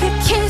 could kill